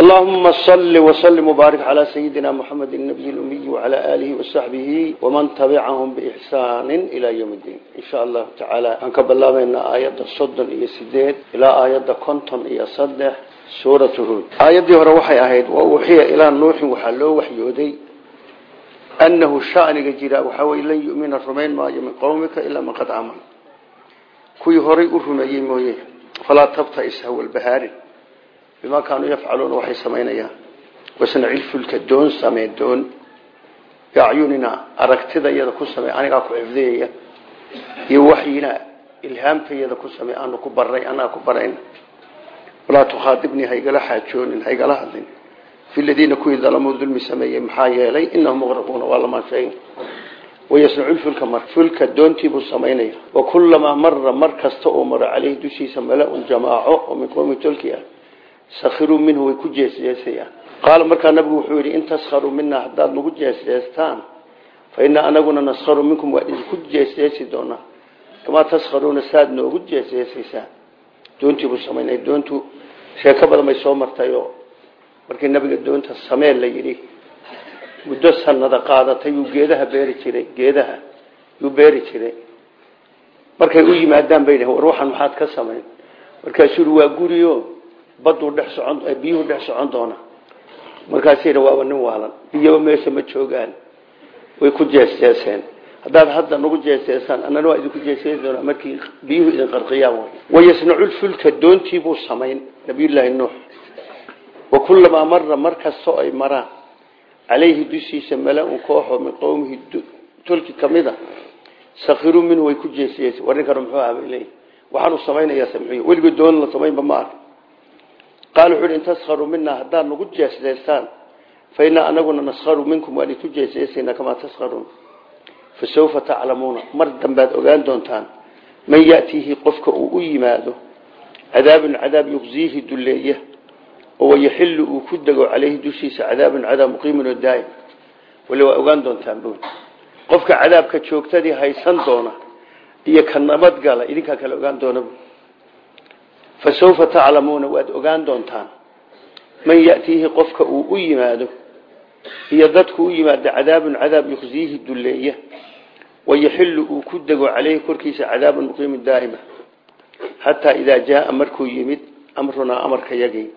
اللهم صل وسلم وبارك على سيدنا محمد النبي الأمي وعلى آله وصحبه ومن تبعهم بإحسان إلى يوم الدين إن شاء الله تعالى أنك بالله من آيات الصدن إيا سديد إلى آيات كنتم إيا صدح سورة هود آيات دي هروحي أهيد ووحي إلى نوح وحلو وحيودي أنه شأن جيرا وحاول لن يؤمن الرمين ما من قومك إلا ما قد عمل كوي هوري أرمي مويه فلا تبتئس هو البهاري bima kaanuu yafcaluuna waxay samaynayaan. Wasnacil fulka doon samee doon. Biacyunina aragtida iyada ku samee anigaa ku xifdiyaya iyo waxyina ilhaamtayada ku samee aanu ku baray anaa ku barayn. Walaa tukhaadibnii haygala xaajoonin haygala hadlin. Fi ladiina kuwii dalamuu dulmi sameeyey maxaa yeelay inahum muqraquuna waa lamaashayn wayasnacu fulka mar fulka doontiibuu samaynaya. Wa kulamaa mara mar kasta uu maro caleyhi dushiisa mala-un jamaaco oo min sakiruu minhu way ku jeesjeesayaan. Qaala markaa nabigu wuxuu yidhi in taskharuu minaa haddaad nagu jeesjeestaan fa innaa anaguna naskharu minkum waa idinku jeesjeesi doonaa kamaa taskharuuna saaad noogu jeesjeesaysaan doontiibuu samaynaya doontu sheeko badan bay soo martayoo markii nabiga doonta samee la yidhi muddo sanada qaadatay yuu geedaha beeri jiray geedaha yuu beeri jiray. Markay u yimaadaan bay war waxaan maxaad ka samayn? Markaasuu yidhi waa guriyo baduu dhex socon biyuhu dhex socon doona. Markaasina waaba nin waalan. Biyaba meesha ma joogaan. Way ku jeesjeeseen. Haddaad hadda nagu jeesjeesaan annana waa idinku jeesjeesi doonaa. Markii biyuhu idin qarqiyaan way. Wayasnaculfulka doontiibuu samayn. Nabiyullaahi nuux. Wa kulamaa mara mar kastoo ay maraan. Calayhi dushiisa mala-un min qowmihi tolki ka mid a sakiruu minhu way ku jeesjeesi. War ninkanu muxuu ahabay waxaanu samaynayaa samxiyo weligoo doon la samaynba ma qaal wuxu uhi in taskharuu minaa haddaad nagu jeesjeestaan fa innaa anaguna naskharu minkum waan idinku jeesjeesaynaa kamaa taskharuun. Fa sawfa taclamuuna mar dambaad ogaan doontaan man ya'tiihi qofka uu u yimaado cadaabun cadaab yuqsiihi dulleeya oo wayaxillu uu ku dego caleyhi dushiisa cadaabun cadaab muqiimun oo daa'im. Wali waa ogaan doontaan buun qofka cadaabka joogtadii haysan ka nabadgala fasawfa taclamuuna waad ogaan doontaan man ya'tiihi qofka uu u yimaado iyo dadku u yimaado cadaabun cadaab yuqsiihi dulleeya wayaxillu uu ku dego caleyhi korkiisa cadaabun muqiimu daa'ima xataa idaa jaaa markuu yimid amrunaa amarka yagii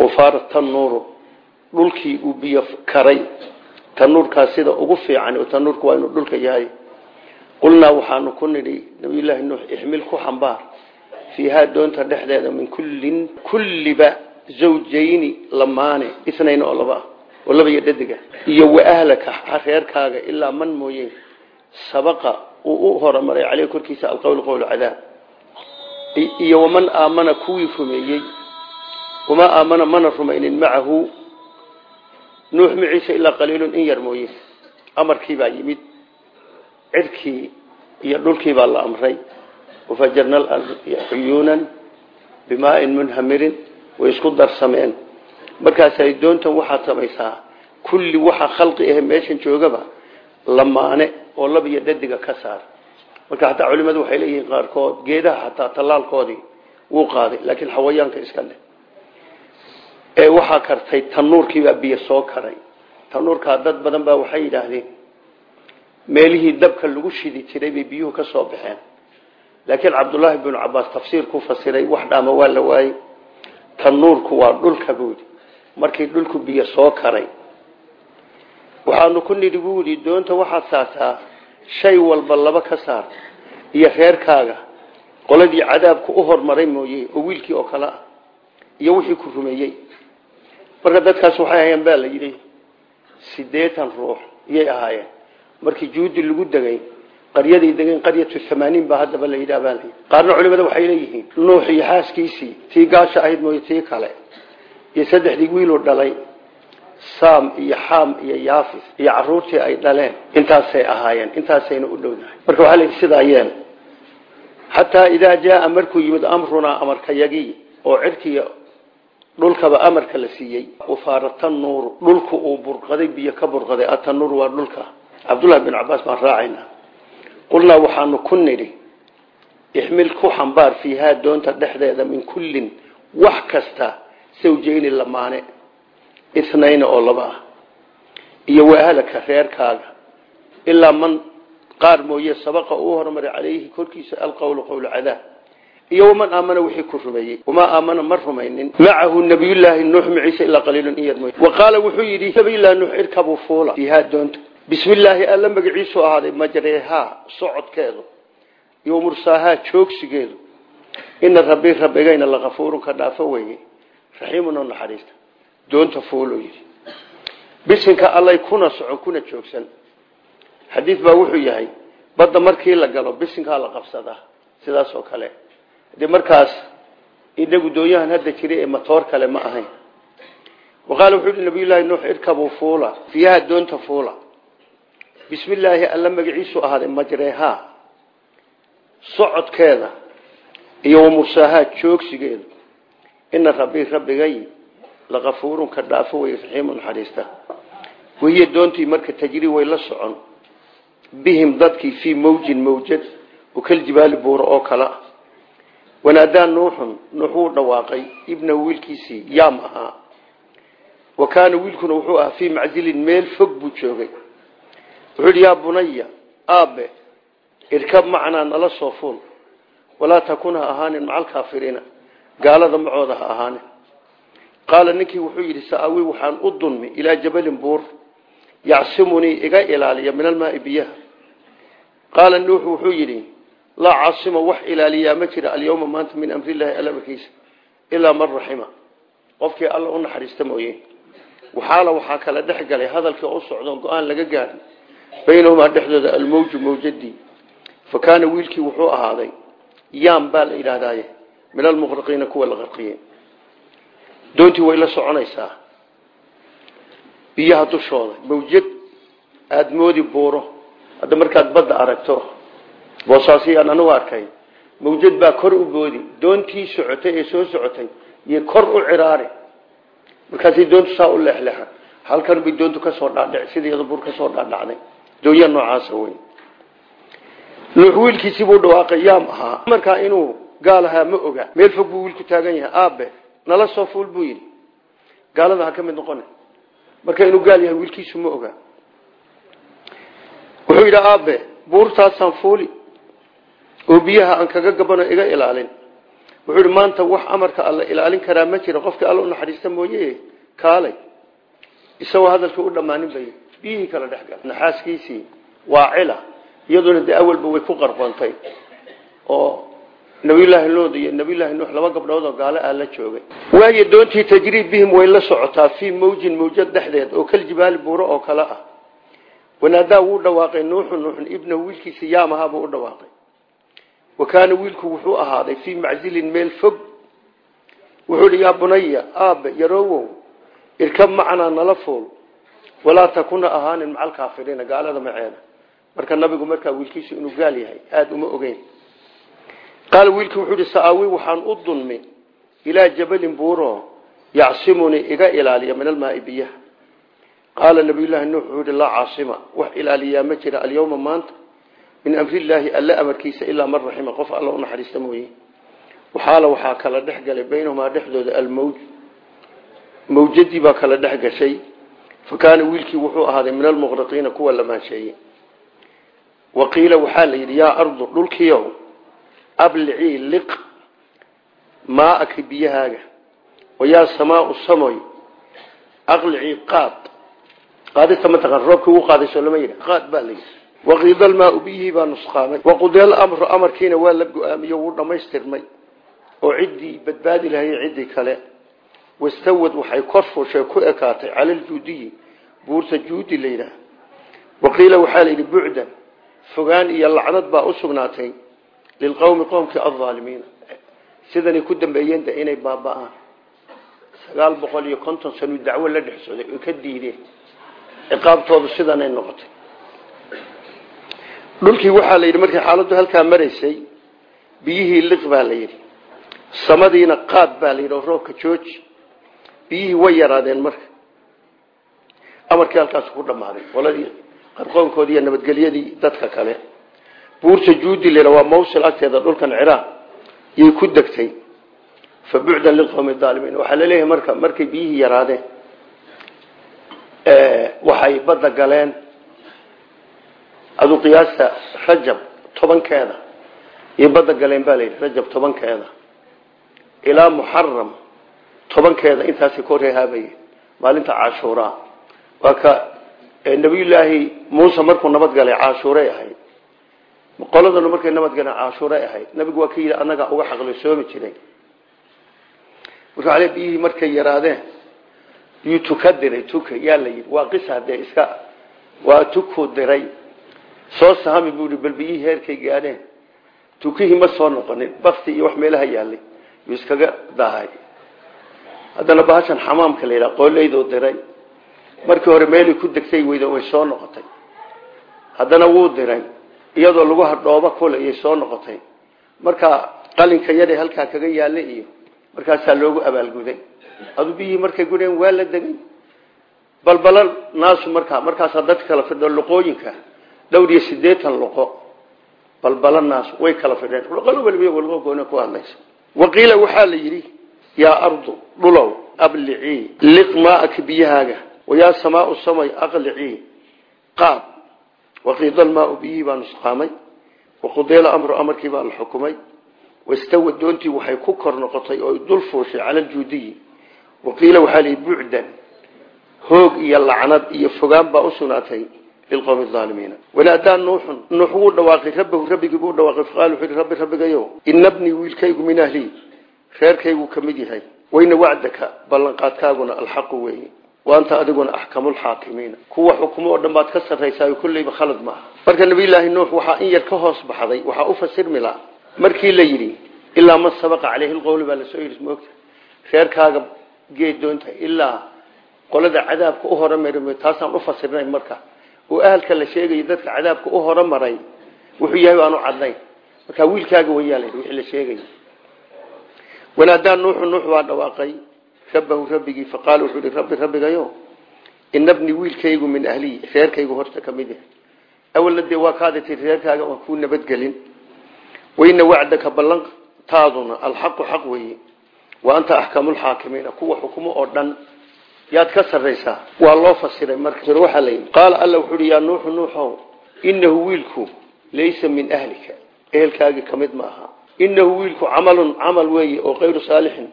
oo faarat tanuuru dhulkii uu biyo karay tanuurkaas sida ugu fiican oo tanuurku waa inuu dhulka yahay qulnaa waxaanu ku nidhi nabiyullaahi nuux ixmil ku xambaar fiihaa doonta dhexdeeda min kullin kulliba zawjayni lamaane isnayn oo laba ah oo laba iyo dhadiga iyo wa ahlaka reerkaaga ilaa man mooye sabaqa uu u horumaray caleyh korkiisa alqowl qowl cadaab. Iyo waman aamana kuwii rumeeyey. Wamaa aamana mana rumaynin macahu. Nuux maciisa ilaa qaliilun in yar mooye. Amarkiibaa yimid cirkii iyo dhulkiibaa la amray wafajarna cuyuunan bimaain munhamirin way isku darsameen markaasay doontan waxaad samaysaa kulli waxa khalqi ahe meeshan joogaba lamaane oo lab iyo dhadiga ka saar marka xataa culimadu waxay leeyihiin qaarkood geedaha xataa tallaalkoodii wuu qaaday laakiin xawayaanka iska ee waxaa kartay tanuurkiibaa biyo soo karay tanuurkaa dad badan baa waxay yidhaahdeen meelihii dabka lagu shidi jiray bay biyuhu ka soo baxeen laakiin cabdullaahi binu cabaas tafsiir ku fasiray wax dhaama waa la waayey. Tanuurku waa dhulka buudi markii dhulku biyo soo karay waxaanu ku nidhi buu yidhi doonta waxaad saataa shay walba laba ka saar iyo reerkaaga. Qoladii cadaabku u hormaray mooye oo wiilkii oo kale ah iyo wixii ku rumeeyey. Marka dadkaas waxay ahayeen baa la yidhi siddeetan ruux iyay ahaayeen. Markii juudi lagu degay qaryaday degeen qaryatu amaaniin baa haddaba la yidhaha baa culimada waxay leeyihiin nuux iyo xaaskiisii tii gaasha ahayd mooye tii kale. Iyo saddexdii wiiluu dhalay saam iyo xaam iyo yaafis iyo caruurtii ay dhaleen intaasay ahaayeen intaasayna u dhowdahay marka waxaa layidhi sidaa yeel xataa idaa jaaa markuu yimid amrunaa amarkayagii oo cirkiiy dhulkaba amarka la siiyey wafaarata nuuru dhulku uu burqaday biyo ka burqaday atanuur waa dhulka. Cabdullahi bin cabaas baan raacaynaa qulnaa waxaanu ku nidhi ixmil ku xambaar fiihaa doonta dhexdeeda min kullin wax kasta sawjeyni lamaane ithnayna oo laba ah. Iyo waahlaka reerkaaga ilaa man qaar mooye sabaqa uu hormaray calayhi korkiisa alqowlu qowlu cadaab. Iyo waman aamana wixii ku rumeeyey wamaa aamana ma rumaynin. Macahu nabiyullaahi nuux maciise ilaa qaliilun in yar mooye. Wa qaala wuxuu yidhi nabiyullaahi nuux irkabuu fuula bismillaahi alla magaciisu ahaaday majreehaa socodkeedu iyo mursaahaa joogsigeedu ina rabbi rabbigayna lakafuurun ka dhaafo weye raxiimun oo naxariista. Doonta fuuluu yidhi. Bisinka allay kuna socon kuna joogsan. Xadiid baa wuxuu yahay badda markii la galo bisinkaa la qabsadaa sidaas oo kale. Dee markaas inagu doonyahan hadda jiray ee matoor kale ma ahayn. Wa qaala wuxuu yihi nabiyullaahi nuux irkabuu fuula fiiha doonta bismi illaahi alla magaciisu ahaaday majreehaa socodkeeda iyo wamursaahaa joogsigeedu. Ina rabbi rabbigay lakafuurun ka dhaafo wey raxiimu naxariista wahiya doontii marka tajrii way la socon. Bihim dadkii fii mawjin mawjad kaljibaali buuro oo kale wanaadaa nuuxun nuux wuu dhawaaqay ibnahu wiilkiisii yaam ahaa. Wa kaana wiilkuna wuxuu ahaa fii maczilin meel fog buu joogay wuxuu yidhi yaa bunaya aabe irkab macnaa nala soo fuul. Walaa takun ha ahaanin maca alkaafiriina gaalada macooda ha ahaanin. Qaala ninkii wuxuu yidhi saawi waxaan u dunmi ilaa jabalin buur. Yacsimunii iga ilaaliya min almaai biyaha. Qaala nuuxu wuxuu yidhi laa caasima wax ilaaliyaa ma jira alyawma maanta min amrillahi alla markiisa ilaa man raxima qofkii alla u naxariista mooye. Waxaala waxaa kala dhex galay hadalkii u socdo go'aan laga gaadhay baynahumaa dhexdooda almawju mawjadii fa kaana wiilkii wuxuu ahaaday yaam baa la yidhaahdaye min almuqraqiina kuwa la qarqiyey doontii way la soconaysaa. Biyaha dushooda mawjad aada moodi buuro hadda markaad badda aragto boosaasiyaan anigu arkay mawjad baa kor u boodi doontii socotay ee soo socotay iyo kor u ciraari markaasay doontu saa u ka soo dhaadhac sideeda buur ka soo dhaadhacday doonyaa noocaasa wey nuux wiilkiisii buu dhawaaqay yaam ahaa. Markaa inuu gaal ahaa ma oga. Meel fog buu wiilku taagan yahay. Aabe nala soo fuul buu yidhi. Gaalada ha ka mid noqona marka inuu gaal yahay wiilkiisu ma oga. Wuxuu yidhi aabe buurtaasaan fuuli. Oo biyaha aan kaga gabano iga ilaalin. Wuxuu yidhi maanta wax amarka alla ilaalin karaa biyihii kala dhex gala naxaaskiisii waa cila iyaduna dee awalba way ku qarqoontay oo nabiyullaahi lood iyo nabiyullaahi nuux laba gabdhood oo gaale ah la joogay. Waayo doontii tajriib bihim way la socotaa fii mawjin mawjad dhexdeed oo kal jibaali buuro oo kale ah. Wanaadaa wuu dhawaaqay nuuxu nuuxun ibnahu wiilkiisa yaamahaabuu u dhawaaqay. Wa kaana wiilku wuxuu ahaaday fii maczilin meel fog. Wuxuu hi yaa walaa takuna ahaanin maca alkaafiriina gaalada maceeda. Marka nabigu markaa wiilkiisu inuu gaal yahay aada uma ogeyn. Qaala wiilkii wuxuu ihi saawi waxaan u dunmi ilaa jabalin buuro yacsimunii iga ilaaliya min almaai biyaha. Qaala nabiyullaahi nuux wuxuu ihi laa caasima wax ilaaliyaa ma jira alyawma maanta min amrillaahi alle amarkiisa ilaa man raxima qof alla u naxariista mooye waxaala waxaa kala dhex galay baynahumaa dhexdooda almawj. Mawjadii baa kala dhex fa kaana wiilkii wuxuu ahaaday min almuqraqiina kuwa la maansheeyey wa qiila waxaa la yidhi yaa ardu dhulkiiow ablicii liq maaaka biyahaaga wayaa samaau samoy aqlicii qaad qaadista mataqaan roobkii ugu qaadayso lama yidha qaad baa la yidhi waqiida almaau biyihii baa nusqaamay waqudiya alamru amarkiina waa la go'aamiyo wuu dhammaystirmay oo ciddii wastawad waxay kor fuushay ku ekaatay cala aljuudiyi buurta juudi la yidhaah. Waqiila waxaa la yidhi bucdan fogaan iyo lacnad baa u sugnaatay lilqowmi qowmkii aldaalimiina sidanay ku dambeeyeen de inay baaba-aan. Sagaal boqol iyo konton sanu dacwo la dhex socday oy ka diideen. Ciqaabtoodu sidanay noqotay. Dhulkii waxaa la yidhi markii xaaladdu halkaa maraysay biyihii liq baa la yidhi. Samadiina qaad baa la yidhi oo roobka jooji biyihii way yaraadeen marka. Amarkii halkaas ku dhammaaday qoladii qarqoonkoodii iyo nabadgelyadii dadka kale. Buurta juudi lera waa mawsil agteeda dhulkan ciraaq yay ku degtay. Fa bucdan liqowmi aalimiin waxaa la leeyahay marka markay biyihii yaraadeen waxay badda galeen. Aduu qiyaasta rajab tobankeeda iyo badda galeen baa layidhi rajab tobankeeda ilaa tobankeeda intaasi ka reehaabayeen maalinta cashuuraa waa ka nabiyullaahi muuse markuu nabad galay cashuuray ahayd. Qoladanu markay nabad galeen cashuuray ahayd. Nabigu waa ka yidhi annagaa uga xaqlo soomi jiray. Marka biyihii markay yaraadeen yuu tuka diray tuka yaa la yidhi. Waa qisa dee iska waa tukuu diray. Soo sahami buu i bal biyihii heerkay gaadheen tukihii ma soo noqonin bakti iyo wax meelaha yaalay yuu iskaga dahay haddana bahashan xamaamka la yidhaha diray. Markii hore meelay ku degtay weyda way soo noqotay. Haddana wuu diray iyadoo lagu hadhooba kule iyay soo noqotay. Marka qalinka yadhe halkaa kaga yaalla iyo markaasaa loogu abaalguday adu biyihii markay gudheen waa la degay. Balbala naasu markaa markaasaa dadka kala fidho luqooyinka dhowr iyo sideetan luqo. Balbala naasu way kala fidheen. Luqalo waliba luqo gooni ku hadlaysa waqiila waxaa la yidhi yaa ardu dhulow ablicii liq maaka biyahaaga wayaa samaau samay aqlicii qaad waqiida almaau biyihii baa nusqaamay waqudeela amru amarkii baa la xukumay wastawa doontii waxay ku kor noqotay oo dul fuushay cala aljuudiyi. Waqiila waxaa la yidhi bucdan hoog iyo lacnad iyo fogaan baa u sugnaatay lilqowmi aalimiina wanaadaa nuuxun nuux wuu dhawaaqay rabbahu rabbigii buu dhawaaqay reerkaygu ka mid yahay wayna wacdaka ballanqaadkaaguna alxaqu weeye. Waanta adiguna axkamulxaakimiina kuwa xukumo oo dhan baad ka sarraysaa kulleyba khalad maaha. Marka nabiyulaahi nuux waxaa in yar ka hoos baxday waxaa u fasirmi la markii la yidhi ilaa man sabaqa caleyhi lqowli baa la soo yidhi moogta reerkaaga geed doonta ilaa qolada cadaabka u horamar taasaan u fasirnay marka. Oo ahalka la sheegayo dadka cadaabka u horamaray wuxuu yahay aanu cadnayn. Marka wiilkaaga wayaa la wixii la sheegay wanaadaa nuuxu nuux waa dhawaaqay rabbahu rabbigii faqaala wuxuu yihi rabbi rabbigayo ina bni wiilkaygu min ahlii reerkaygu horta ka mid yahay awalna dee waa kaadatay reerkaaga waan kuu nabadgelin. Waina wacdaka ballantaaduna alxaqu xaq weeye. Wa anta axkamulxaakimiina kuwa xukumo oo dhan. Yaad ka sarraysaa. Waa loo fasiray marka. Waxaa la yidhi qaala alla wuxuu uhi yaa nuuxu nuuxow inahu wiilku inahu wiilku camalun camal weeye oo kayru saalixin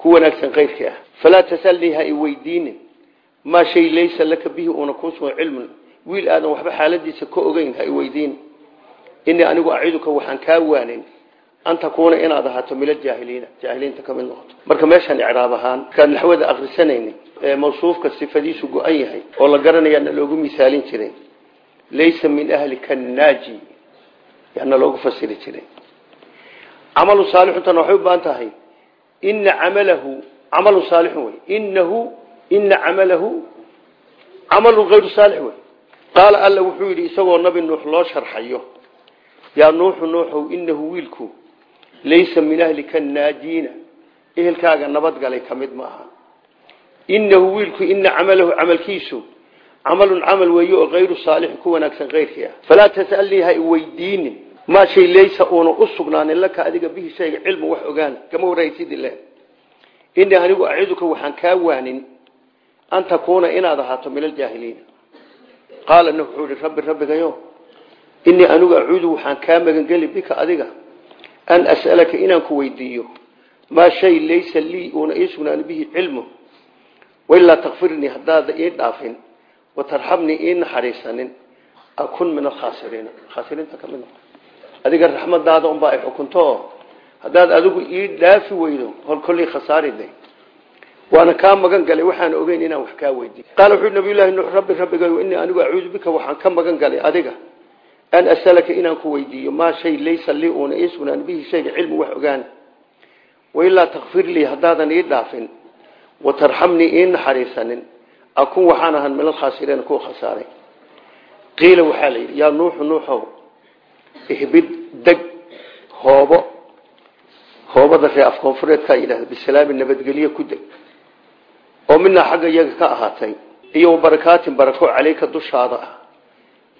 ku wanaagsan kayrkii ah falaa tasalnii ha i weydiinin maa shay laysa laka bihi uuna kuu sugan cilmun wiil aadan waxba xaaladiisa ka ogeyn ha i weydiin inii anigu aciduka waxaan kaa waanin an takuuna inaad ahaato mila jaahiliina jaahiliinta ka mid noqoto marka meeshaan icraab ahaan markaan naxwada akrisanayni ee mawsuufka sifadiisu go-an yahay oo la garanayaana loogu misaalin jiray laysa min ahlika naaji yaana loogu fasiri camalu saalixuntana waxay u baahan tahay. Ina camalahu camalu saalixun wey. Inahu ina camalahu camalu hayru saalix wey. Qaala alla wuxuu yidhi isagoo nabi nuux loo sharxayo yaa nuuxu nuuxow inahu wiilku laysa min ahlika naajiina. Ehelkaaga nabadgalay ka mid ma aha. Inahu wiilku ina camalahu camalkiisu camalun camal weeye oo hayru saalixin ku wanaagsan kayrkii ah. Falaa tasalnii ha i weydiinin maa shay laysa uuna u sugnaanin laka adiga bihi shayga cilmu wax ogaan kama waraysid ile inii anigu aciduka waxaan kaa waanin an takuuna inaad ahaato min aljaahiliina qaala nuux wuxuu ihi rabbi rabbigayo inii anigu acuudu waxaan kaa magangeli bika adiga an as'alaka inaan ku weydiiyo. Maa shay laysa lii uuna ii sugnaan bihi cilmu wailaa takfirnii haddaada ii dhaafin watarxabnii ii adiga raxmadaada unbaa xukunto. Oo adigu ii dhaafi weydo hol khasaaride waana kaa magan galay waxaan ogeyn inaan wax kaa weydiin qaala wuxuu nabiyullahi nuux rabbi rabbigayo inii anigu acuudu bika waxaan ka magan galay adiga an asalaka inaan ku weydiiyo. Maa shay laysa lii uuna ii bihi shayga cilmi wax ogaan. Wailaa takfir lii haddaadan ii dhaafin. Watarxamnii ii naxariisanin. Akun waxaan ahan min alkhaasiriina kuwa khasaaray. Qiila waxaa la yidhi yaa nuuxu nuuxow ihbid deg hoobo. Hoobada ree af koonfureedkaa yidhahda bisalaami nabadgelye ku deg. Oo minaa xagga iyaga ka ahaatay iyo barakaatin barako caleyka dushaada ah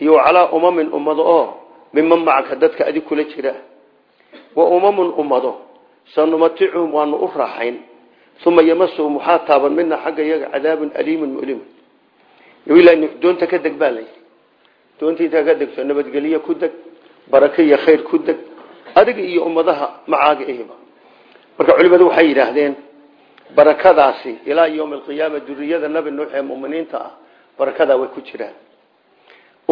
iyo calaa umamin ummado oo miman macaka dadka adig kula jira. Wa umamun ummado sanumaticuhum waanu u raaxayn uma yamasuhum waxaa taaban mina xagga iyaga cadaabun aliimun nuux doonta ka deg baa layidhi doonta barake iyo khayr ku deg adiga iyo ummadaha macaaga ehiba marka culimadu waxay yidhaahdeen barakadaasi ilaa yowmi alqiyaama duriyada nabi nuux ee muminiinta ah barakadaa way ku jiraan.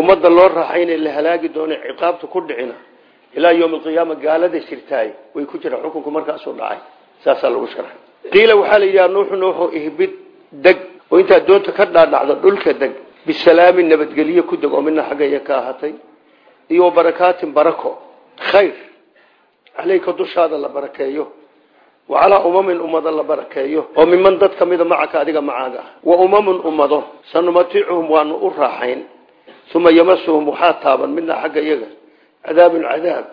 Ummadda loo raaxayna la halaagi doona ciqaabta ku dhicina ilaa yowmi alqiyaama gaalada jirtaay way ku jiraan. Xukunku markaasuu dhacay saasaa lagu sharxay qiila waxaa la yidhaha nuuxu nuuxu ihbid deg oo intaad doonta ka dhaadhacdo dhulka deg bisalaamin nabadgelye ku deg oo mina xaggaya ka ahatay iyo barakaatin barako. Khayr. Caleyka dushaada la barakeeyo. Wa calaa umamin ummado la barakeeyo. Oo miman dad ka mida macaka adiga macaaga. Ah wa umamun ummado. Sanumaticuhum waanu u raaxayn. Uma yamasuhum waxaa taaban midna xagga iyaga. Cadaabun cadaab.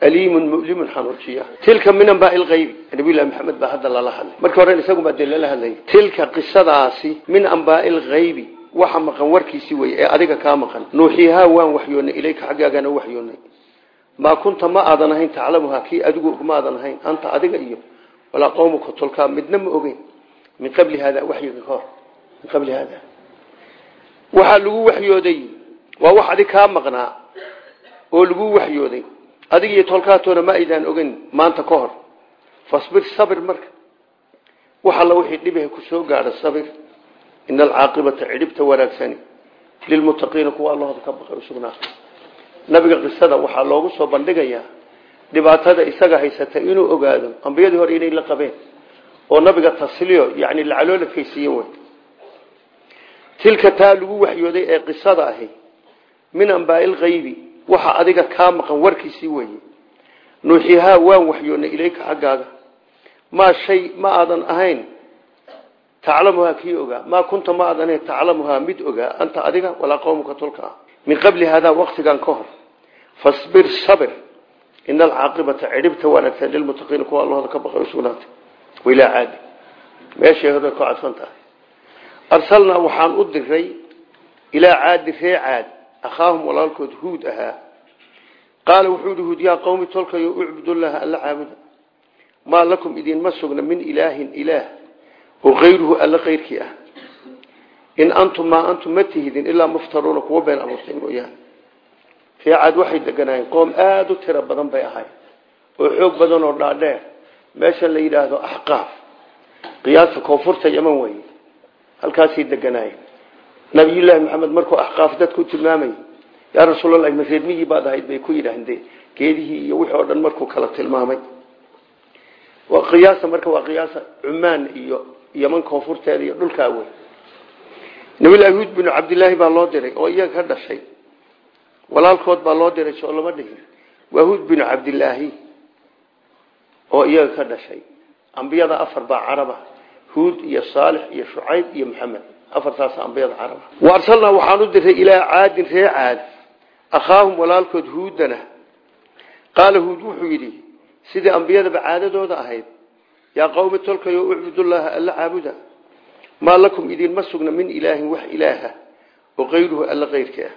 Aliimun mulimun xanuujiya tilka min anbaai lgaybi nabilahi maxamed baa hadda lala hadlay. Markii hore isagumaa dee lala hadlay. Tilka qisadaasi min anbaai lgaybi waxa maqan warkiisi wey ee adiga kaa maqan. Nuuxiihaa waan waxyoonay ilayka xaggaagana waxyoonay. Maa kunta ma aadan ahayn taclamuhaa kii adigu ma aadan ahayn anta adiga iyo walaa qowmuka tolkaa midna ma ogeyn. Min qabli haada waxyiga ka hor. Min qabli haada. Waxaa lagu waxyooday waa wax adig kaa maqnaa oo lagu waxyooday. Adig iyo tolkaatoona ma aydaan ogeyn maanta ka hor. Fasbir sabir marka. Wax alla wixii dhibaha ku soo gaadha sabir ina alcaaqibata cidhibta wanaagsani lilmuttaqiina kuwa allahooda ka baqay usugnaata nabiga qisada waxaa loogu soo bandhigayaa dhibaatada isaga haysata inuu ogaado ambiyadii hore inay la qabeen oo nabiga tasliyo yani lacalooladkaysiiye wey tilka taa lagu waxyooday ee qisada ahi min anbaai lkaybi waxa adiga kaa maqan warkiisii weeye nuuxihaa waan waxyoonay ilayka xaggaaga maa shay ma aadan ahayn taclamuhaa kii ogaa? Maa kunta ma aadan ahayn taclamuhaa mid ogaa? Anta adiga walaa qowmuka tolka ah. Min qabli haadaa waktigan ka hor fasbir sabir. Ina alcaaqibata cidhibta wanaagsan lilmuttaqiina kuwa allahooda ka baqay usugnaatay wailaa caadi meeshay hore ku cadfan tahay. Arsalnaa waxaan u diray ilaa caadi ree caad. Akhaahum walaalkood huud ahaa. Qaala wuxuu ihi huud yaa qowmi tolkayo ucbudullaha alla caabuda. Maa lakum idinma sugna min ilaahin ilaah oo kayruhu alla kayrkii ah. In antum maa antum ma tihidin ilaa muftaruuna kuwa been abuurtay mooyaane. Ree caad waxay deganaayeen qoom aada u tiro badan bay ahayd oo xoog badan oo dhaadheer. Meesha la yidhaahdo axqaaf. Qiyaasta koonfurta yaman weye halkaasay deganaayeen. Nabiyullaahi maxamed markuu axqaaf dadku tilmaamay yaa rasuulallah mareermigii baad ahayd? bay ku yidhaahdeen. Geedihii iyo wixii oo dhan markuu kala tilmaamay. Qiyaasa marka waa yaman koonfurteeda iyo dhulkaa wey nabiyullahi huud binu cabdilaahi baa loo diray oo iyaga ka dhashay. Walaalkood baa loo diray soo lama dhihin. Waa huud binu cabdilaahi oo iyaga ka dhashay. Ambiyada afar baa caraba huud iyo saalix iyo shucayb iyo maxamed. Afartaas ambiyada caraba. Wa arsalnaa waxaan u diray ilaa caadin ree caad. Akhaahum walaalkood huudana qaala huud wuxuu yidhi sidii ambiyadaba caadadooda ahayd yaa qowmi tolkayo ucbudullaaha alla caabuda. Maa lakum idinma sugna min ilaahin wax ilaaha oo kayruhu alla kayrkii ah.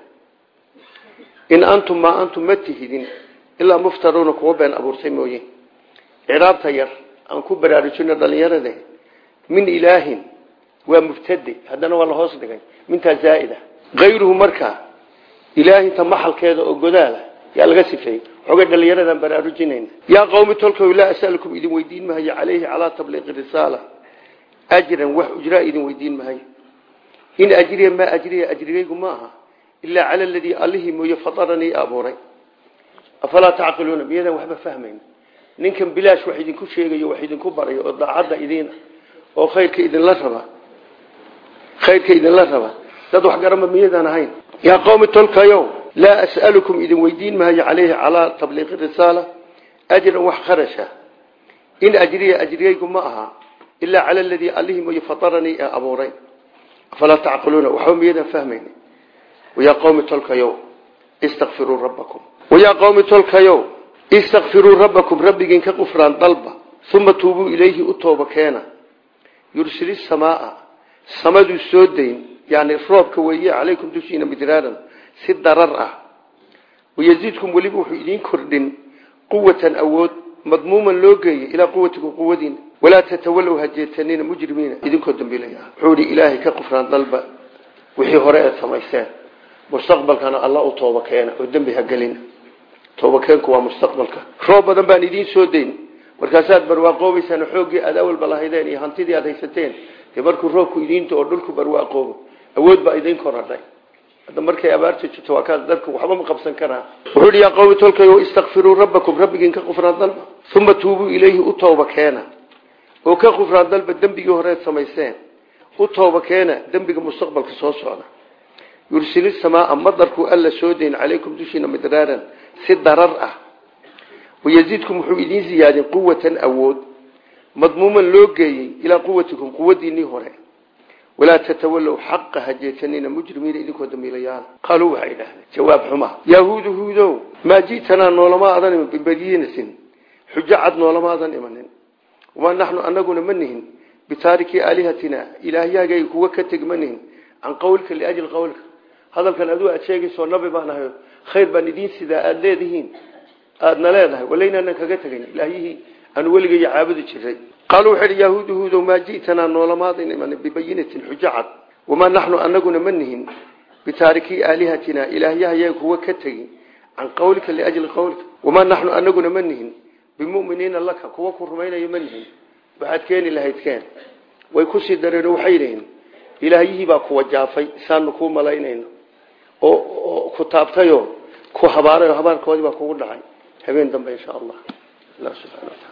In antum maa antum ma tihidin ilaa muftaruuna kuwa been abuurtay mooye. Ciraabta yar aan ku baraarujino dhalinyarade min ilaahin waa mubtade haddana waa la hoos dhigay mintaa zaaida. Ayruhu markaa ilaahinta maxalkeeda oo godaala yaa laga sifeeyey xogay dhallinyaradan baraarujinayna yaa qowmi tolkow laa asalukum idin weydiin mahayo caleyhi calaa tabliiqi risaala. Ajran wax ujraa idin weydiin mahayo in ajriya maa ajriya ajrigaygu ma aha. Ilaa cala aladii allihii mooye fataranii abuuray. Afalaa tacqiluuna miyadan waxba fahmayn. Ninkan bilaash wax idinku sheegayo wax idinku barayo oo daacadda idiina oo khayrka idinla raba. Khayrka idinla raba. Dad wax garama miyadaan ahayn. Yaa qowmi tolkayow laa as'alukum idin weydiin maayo caleyhi calaa tabliiqi risaala ajran wax kharasha. In ajriya ajriyaygu ma aha ilaa cala aladii allihii mooye fataranii ee abuuray. Afalaa tacqiluuna waxba miyadan fahmayn wayaa qowmi tolkayow istakfiruu rabbakum. Wayaa qowmi tolkayow istakfiruu rabbakum rabbigiin ka qufraan dalba uma tuubuu ilayhi u tooba keena. Yursili samaaa samaduu soo dayn yani roobka weeye si darar ah. Wayaziidkum weliba wuxuu idiin kordhin quwatan awood madmuuman loo geeyey ilaa quwatikum quwadiina walaa tatawallow hajeesanina mujrimiina. Idinkoo dambiilaya. Wuxuu ihi ilaahay ka qufraan dalba wixii hore eed samayseen mustaqbalkana alla u tooba keena oo dembi ha gelina toobakeenku waa mustaqbalka. Roob badan baan idiin soo dayn markaasaad barwaaqoobaysaan xooggii aad awalba lahaydeen iyo hantidii aad haysateen markuu roobku idiinta oo dhulku barwaaqoobo awood baa idiin koradhay hadda markay abaarta jirto waa kaas dadku waxba ma qabsan karaa wuxuu hi yaa qawmi tolkayo istakfiruu rabbakum rabbigiin ka qufraan dalba. Uma tuubuu ilayhi u tooba keena. Oo ka qufraan dalba dembigii horeed samayseen. U tooba keena dembiga mustaqbalka soo socda. Yursili samaaa madarkuu alla soo dayn calaykum dushiina midraaran si darar ah. Wayaziidkum wuxuu idiin ziyaadin quwatan awood. Madmuuman loo geeyey ilaa quwatikum quwadiinii hore walaa tatawallow xaqa hajeesanina mujrimiina idinkoo dambiilayaal qaaluu waxay idhahdeen jawaab xuma yahuudu huudow maa ji'tanaa noolama adan iman bibayinatin xujo cad noolama adan imanin wamaa naxnu anaguna ma nihin bitaariki aalihatina ilaahyaagay kuwa ka teg ma nihin can qawlika liajli qawlika hadalkan aduu aad sheegayso nabi baan ahay khayr baan idiin sidaa aada leedihiin aadna leedahay walaynaanan kaga tegayn ilaahyihii aanu weligay caabudi jiray qaaluu wuxuu ihi yahuudu huudow maa ji'tanaa noolamaadan iman bibayinatin xujo cad wamaa naxnu anaguna ma nihin bitaarikii aalihatina ilaahyahayaga kuwa ka tegin can qawlika liajli qawlika wamaa naxnu anaguna ma nihin bimuminiina laka kuwa ku rumaynayo ma nihin waxaad keeni lahayd keen way ku sii dareen waxay yihiin ilaahyihii baa kuwa saanu kuu malaynayno oo ku taabtayo ku habaarayo habaarkoodii baa kugu dhacay habeen dambe insha allah allah subxana